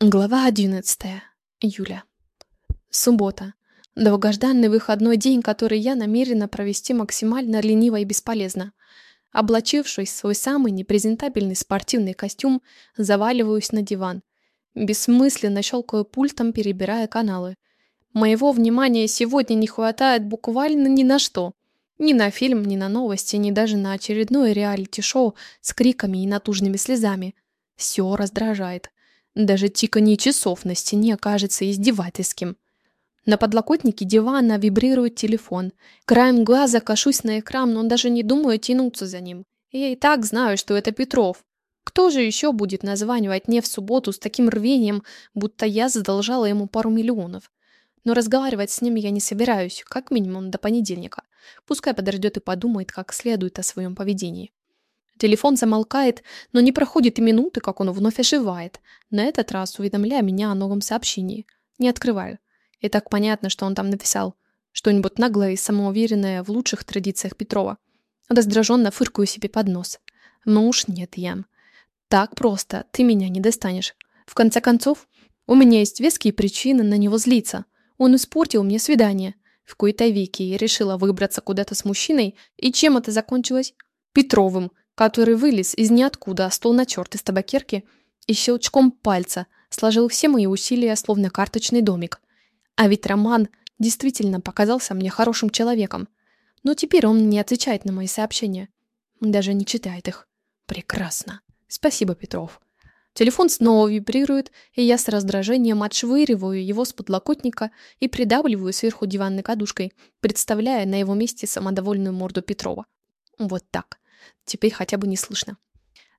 Глава 11. Июля. Суббота. Долгожданный выходной день, который я намерена провести максимально лениво и бесполезно. Облачившись в свой самый непрезентабельный спортивный костюм, заваливаюсь на диван. Бессмысленно щелкаю пультом, перебирая каналы. Моего внимания сегодня не хватает буквально ни на что. Ни на фильм, ни на новости, ни даже на очередное реалити-шоу с криками и натужными слезами. Все раздражает. Даже тиканье часов на стене кажется издевательским. На подлокотнике дивана вибрирует телефон. Краем глаза кашусь на экран, но даже не думаю тянуться за ним. Я и так знаю, что это Петров. Кто же еще будет названивать мне в субботу с таким рвением, будто я задолжала ему пару миллионов? Но разговаривать с ним я не собираюсь, как минимум до понедельника. Пускай подождет и подумает как следует о своем поведении. Телефон замолкает, но не проходит и минуты, как он вновь оживает, на этот раз уведомляя меня о новом сообщении. Не открываю. И так понятно, что он там написал. Что-нибудь наглое и самоуверенное в лучших традициях Петрова. Раздраженно фыркаю себе под нос. Ну уж нет, Ян. Так просто ты меня не достанешь. В конце концов, у меня есть веские причины на него злиться. Он испортил мне свидание. В кои-то веки я решила выбраться куда-то с мужчиной, и чем это закончилось? Петровым, который вылез из ниоткуда, стол на черт из табакерки и щелчком пальца сложил все мои усилия, словно карточный домик. А ведь Роман действительно показался мне хорошим человеком. Но теперь он не отвечает на мои сообщения. Даже не читает их. Прекрасно. Спасибо, Петров. Телефон снова вибрирует, и я с раздражением отшвыриваю его с подлокотника и придавливаю сверху диванной кадушкой, представляя на его месте самодовольную морду Петрова. Вот так. Теперь хотя бы не слышно.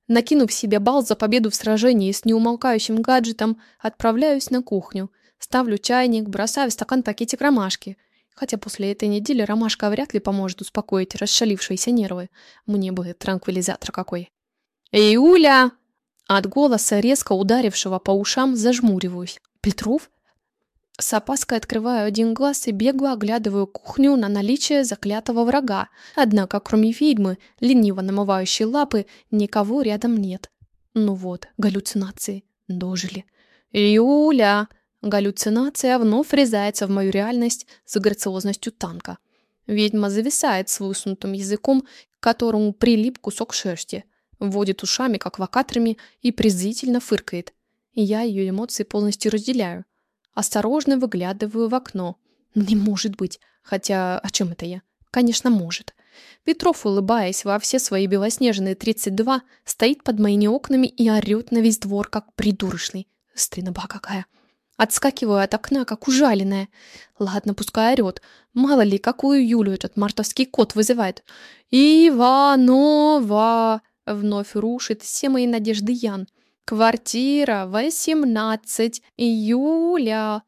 Накинув себе бал за победу в сражении с неумолкающим гаджетом, отправляюсь на кухню. Ставлю чайник, бросаю в стакан пакетик ромашки. Хотя после этой недели ромашка вряд ли поможет успокоить расшалившиеся нервы. Мне бы транквилизатор какой. «Эй, Уля!» От голоса, резко ударившего по ушам, зажмуриваюсь. «Петров?» С опаской открываю один глаз и бегло оглядываю кухню на наличие заклятого врага. Однако, кроме ведьмы, лениво намывающей лапы, никого рядом нет. Ну вот, галлюцинации. Дожили. «Юля!» Галлюцинация вновь врезается в мою реальность с грациозностью танка. Ведьма зависает с высунутым языком, к которому прилип кусок шерсти, вводит ушами, как локаторами, и презрительно фыркает. Я ее эмоции полностью разделяю. Осторожно выглядываю в окно. Не может быть. Хотя, о чем это я? Конечно, может. Петров, улыбаясь во все свои белоснежные 32, стоит под моими окнами и орет на весь двор, как придурочный. Стыноба какая. Отскакиваю от окна, как ужаленная. Ладно, пускай орет. Мало ли, какую Юлю этот мартовский кот вызывает. «Иванова!» Вновь рушит все мои надежды Ян. Квартира 18 июля.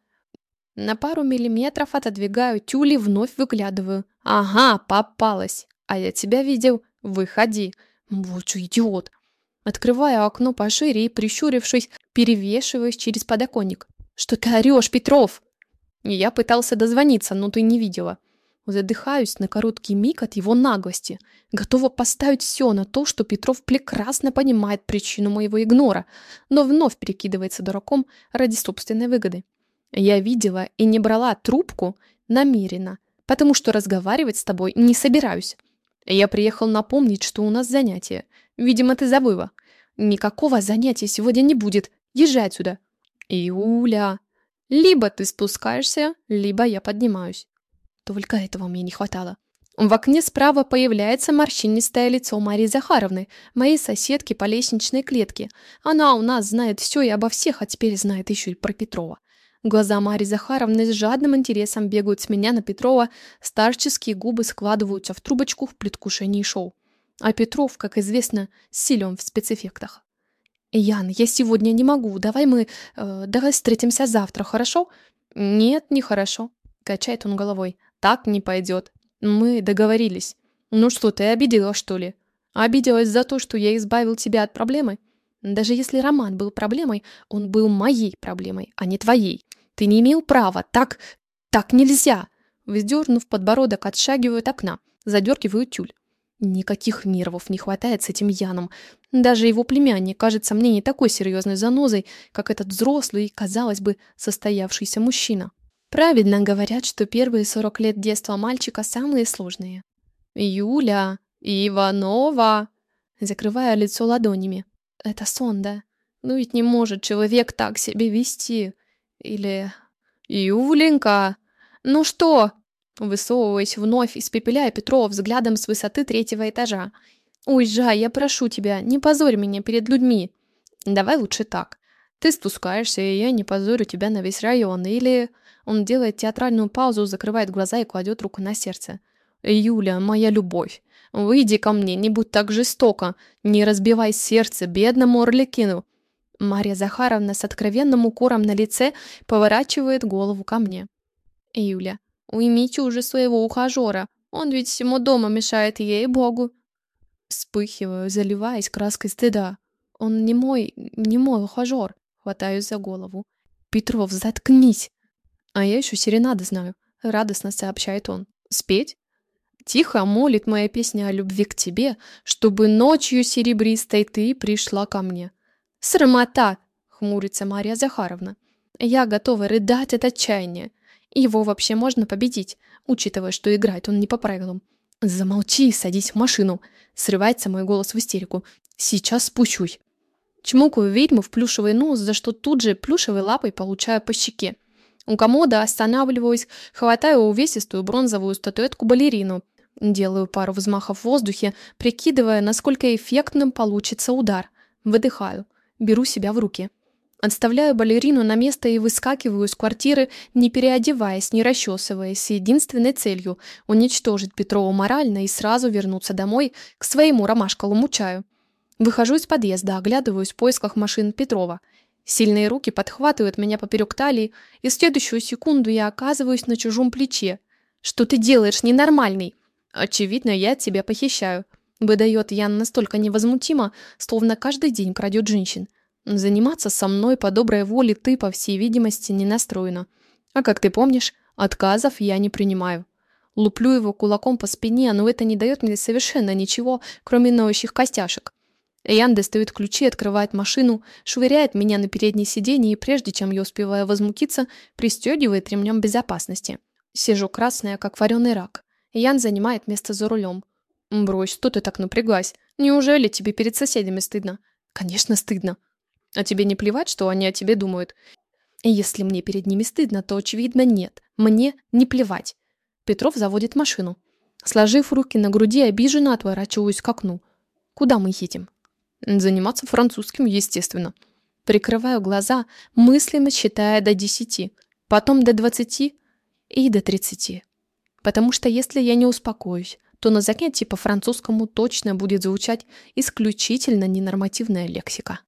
На пару миллиметров отодвигаю тюли, вновь выглядываю. Ага, попалась. А я тебя видел. Выходи. Вот что идиот. Открываю окно пошире и, прищурившись, перевешиваюсь через подоконник. Что ты орешь, Петров? Я пытался дозвониться, но ты не видела. Задыхаюсь на короткий миг от его наглости. Готова поставить все на то, что Петров прекрасно понимает причину моего игнора, но вновь перекидывается дураком ради собственной выгоды. Я видела и не брала трубку намеренно, потому что разговаривать с тобой не собираюсь. Я приехал напомнить, что у нас занятие. Видимо, ты забыла. Никакого занятия сегодня не будет. Езжай отсюда. Иуля. Либо ты спускаешься, либо я поднимаюсь. Только этого мне не хватало. В окне справа появляется морщинистое лицо Марии Захаровны, моей соседки по лестничной клетке. Она у нас знает все и обо всех, а теперь знает еще и про Петрова. Глаза Марии Захаровны с жадным интересом бегают с меня на Петрова, старческие губы складываются в трубочку в предвкушении шоу. А Петров, как известно, силен в спецэффектах. «Ян, я сегодня не могу, давай мы... Э, давай встретимся завтра, хорошо?» «Нет, не хорошо», — качает он головой. Так не пойдет. Мы договорились. Ну что, ты обидела, что ли? Обиделась за то, что я избавил тебя от проблемы? Даже если Роман был проблемой, он был моей проблемой, а не твоей. Ты не имел права. Так... так нельзя. Вздернув подбородок, отшагиваю от окна. Задергиваю тюль. Никаких нервов не хватает с этим Яном. Даже его племянник кажется мне не такой серьезной занозой, как этот взрослый, казалось бы, состоявшийся мужчина. Правильно говорят, что первые 40 лет детства мальчика самые сложные. «Юля! Иванова!» Закрывая лицо ладонями. «Это сон, да? Ну ведь не может человек так себя вести. Или... Юленька! Ну что?» Высовываясь вновь, испепеляя Петрова взглядом с высоты третьего этажа. «Уезжай, я прошу тебя, не позорь меня перед людьми. Давай лучше так. Ты спускаешься, и я не позорю тебя на весь район. Или...» Он делает театральную паузу, закрывает глаза и кладет руку на сердце. «Юля, моя любовь, выйди ко мне, не будь так жестоко. Не разбивай сердце бедному Орликину». Марья Захаровна с откровенным укором на лице поворачивает голову ко мне. «Юля, Уймите уже своего ухажера. Он ведь всему дома мешает ей-богу. Вспыхиваю, заливаясь краской стыда. Он не мой, не мой ухажер. Хватаюсь за голову. Петров, заткнись. А я еще серенады знаю. Радостно сообщает он. Спеть? Тихо молит моя песня о любви к тебе, чтобы ночью серебристой ты пришла ко мне. Срамота! Хмурится Мария Захаровна. Я готова рыдать от отчаяния. Его вообще можно победить, учитывая, что играет он не по правилам. «Замолчи, садись в машину!» Срывается мой голос в истерику. «Сейчас спущусь!» Чмокаю ведьму в плюшевый нос, за что тут же плюшевой лапой получаю по щеке. У комода останавливаюсь, хватаю увесистую бронзовую статуэтку балерину. Делаю пару взмахов в воздухе, прикидывая, насколько эффектным получится удар. Выдыхаю. Беру себя в руки. Отставляю балерину на место и выскакиваю из квартиры, не переодеваясь, не расчесываясь, с единственной целью – уничтожить Петрова морально и сразу вернуться домой к своему ромашковому чаю. Выхожу из подъезда, оглядываюсь в поисках машин Петрова. Сильные руки подхватывают меня поперек талии, и в следующую секунду я оказываюсь на чужом плече. «Что ты делаешь, ненормальный?» «Очевидно, я тебя похищаю», – выдает Ян настолько невозмутимо, словно каждый день крадет женщин. Заниматься со мной по доброй воле ты, по всей видимости, не настроена. А как ты помнишь, отказов я не принимаю. Луплю его кулаком по спине, но это не дает мне совершенно ничего, кроме ноющих костяшек. Ян достает ключи, открывает машину, швыряет меня на переднее сиденье и прежде чем я успеваю возмутиться, пристегивает ремнем безопасности. Сижу красная, как вареный рак. Ян занимает место за рулем. «Брось, что ты так напряглась? Неужели тебе перед соседями стыдно?» «Конечно, стыдно. А тебе не плевать, что они о тебе думают? Если мне перед ними стыдно, то, очевидно, нет. Мне не плевать. Петров заводит машину. Сложив руки на груди, обиженно отворачиваюсь к окну. Куда мы едем? Заниматься французским, естественно. Прикрываю глаза, мысленно считая до десяти, потом до двадцати и до тридцати. Потому что если я не успокоюсь, то на занятии по французскому точно будет звучать исключительно ненормативная лексика.